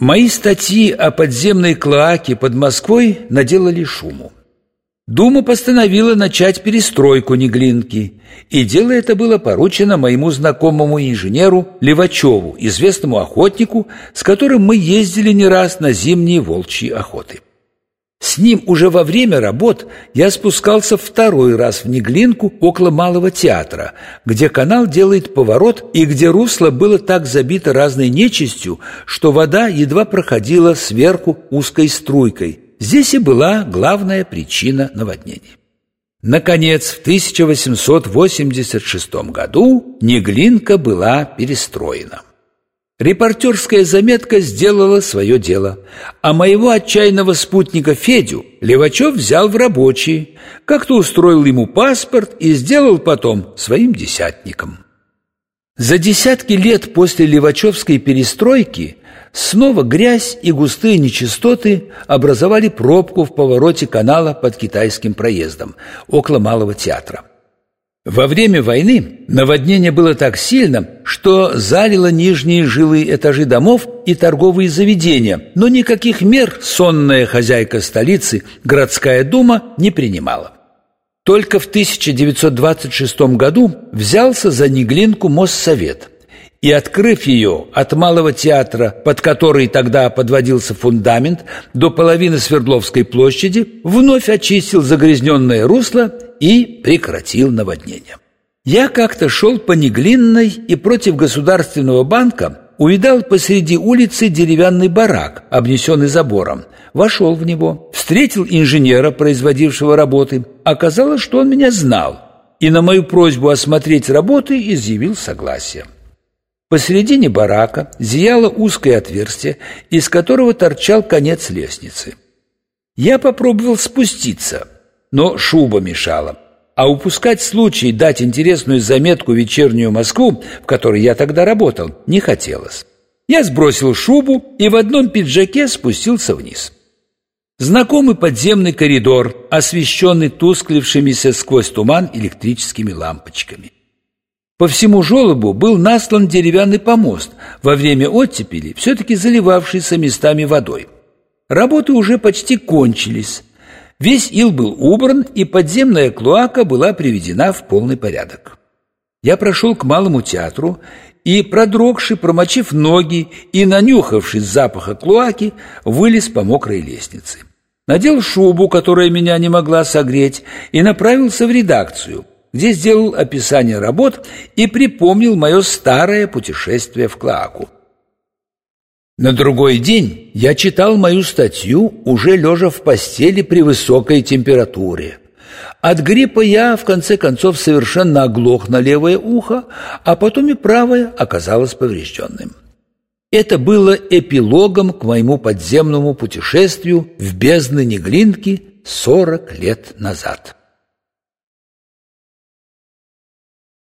Мои статьи о подземной клоаке под Москвой наделали шуму. Дума постановила начать перестройку Неглинки, и дело это было поручено моему знакомому инженеру Левачеву, известному охотнику, с которым мы ездили не раз на зимние волчьи охоты. Ним уже во время работ я спускался второй раз в Неглинку около Малого театра, где канал делает поворот и где русло было так забито разной нечистью, что вода едва проходила сверху узкой струйкой – Здесь и была главная причина наводнений. Наконец, в 1886 году Неглинка была перестроена. Репортерская заметка сделала свое дело, а моего отчаянного спутника Федю Левачев взял в рабочие, как-то устроил ему паспорт и сделал потом своим десятником. За десятки лет после Левачевской перестройки Снова грязь и густые нечистоты образовали пробку в повороте канала под китайским проездом, около Малого театра. Во время войны наводнение было так сильно, что залило нижние жилые этажи домов и торговые заведения, но никаких мер сонная хозяйка столицы, городская дума, не принимала. Только в 1926 году взялся за Неглинку Моссовет – и, открыв ее от Малого театра, под который тогда подводился фундамент, до половины Свердловской площади, вновь очистил загрязненное русло и прекратил наводнение. Я как-то шел по Неглинной и против Государственного банка увидал посреди улицы деревянный барак, обнесенный забором. Вошел в него, встретил инженера, производившего работы. Оказалось, что он меня знал, и на мою просьбу осмотреть работы изъявил согласие. Посередине барака зияло узкое отверстие, из которого торчал конец лестницы. Я попробовал спуститься, но шуба мешала. А упускать случай дать интересную заметку вечернюю Москву, в которой я тогда работал, не хотелось. Я сбросил шубу и в одном пиджаке спустился вниз. Знакомый подземный коридор, освещенный тусклившимися сквозь туман электрическими лампочками – по всему желобу был наслан деревянный помост, во время оттепели все-таки заливавшийся местами водой. Работы уже почти кончились. Весь ил был убран, и подземная клоака была приведена в полный порядок. Я прошел к малому театру и, продрогший, промочив ноги и нанюхавшись запаха клоаки, вылез по мокрой лестнице. Надел шубу, которая меня не могла согреть, и направился в редакцию, где сделал описание работ и припомнил мое старое путешествие в Клоаку. На другой день я читал мою статью, уже лежа в постели при высокой температуре. От гриппа я, в конце концов, совершенно оглох на левое ухо, а потом и правое оказалось поврежденным. Это было эпилогом к моему подземному путешествию в бездны Неглинки сорок лет назад.